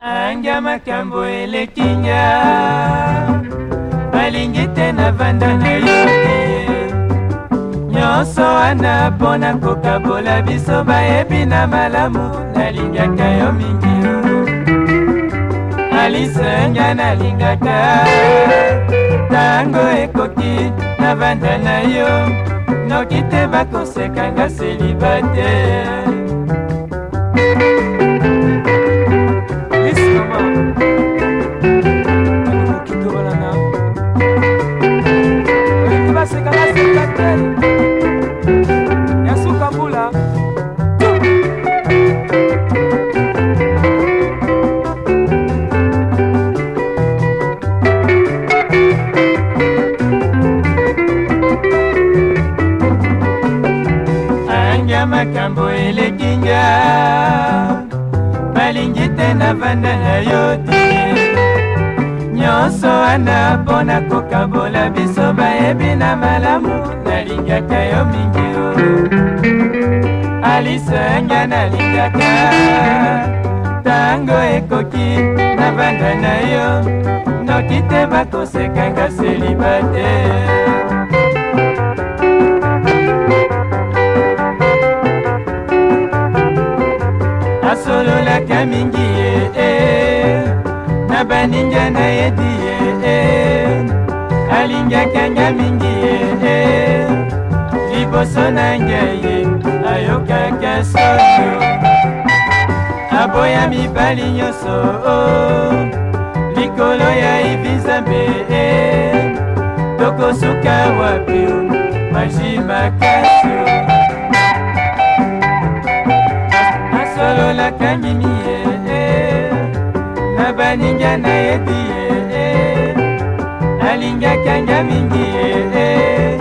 anga makambo elekinga balingi te navanda na yo te nyonso wana mpo na kokabola biso bayebi na malamu nalingaka yo mingi alisenga nalingaka ntango ekoki navanda na yo noki te bakosekanga seliba te makambo elekinga balingi te na vanda na yo te nyonso wana mpo na kokabola biso bayebi na malamu nalingaka yo mingi o alisanga nalingaka ntango ekoki na vanda na yo noki te bakosekanga selibate nasololaka mingi ye eh. na baninga na yedi ye eh. alingaka nga mingi ye eh. liboso na ngai ye ayokaka solo aboya mibali nyonso oh. likolo ya ibizambe tokosuka wapi majimaka akanyimi ye eh. nabaninga nayedi ye eh. nalingaka nga mingi ye eh.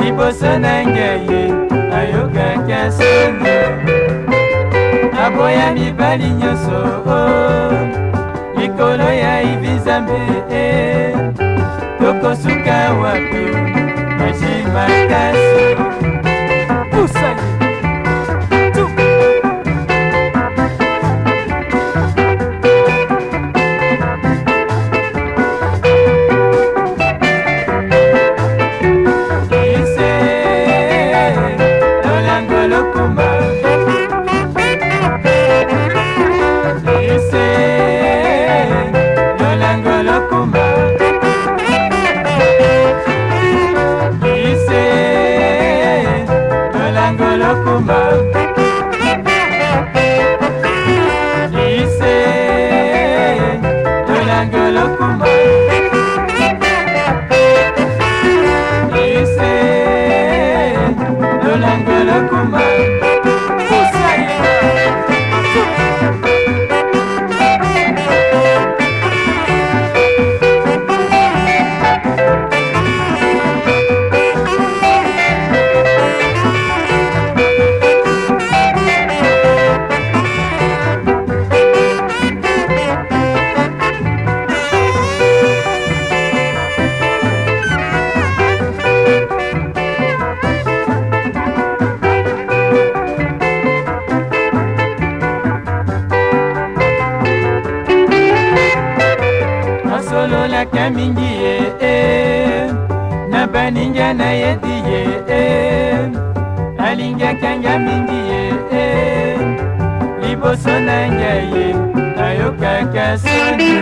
liboso na ngai nayokaka soni naboya mibali nyonso oh. likolo ya ivi nzambe tokosuka wapi maji makasi Sangolokumba. kɛ mingi ye e na baningɛ na yedi ye e eh. alingɛ kɛngɛ mingi ye e liboso na ngɛ ye nayoka kɛ soni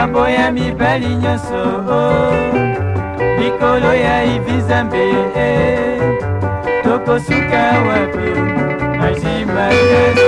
aboya mibali nyonso o oh. likolo ya ivi zambe e tokosuka wapi maji makasi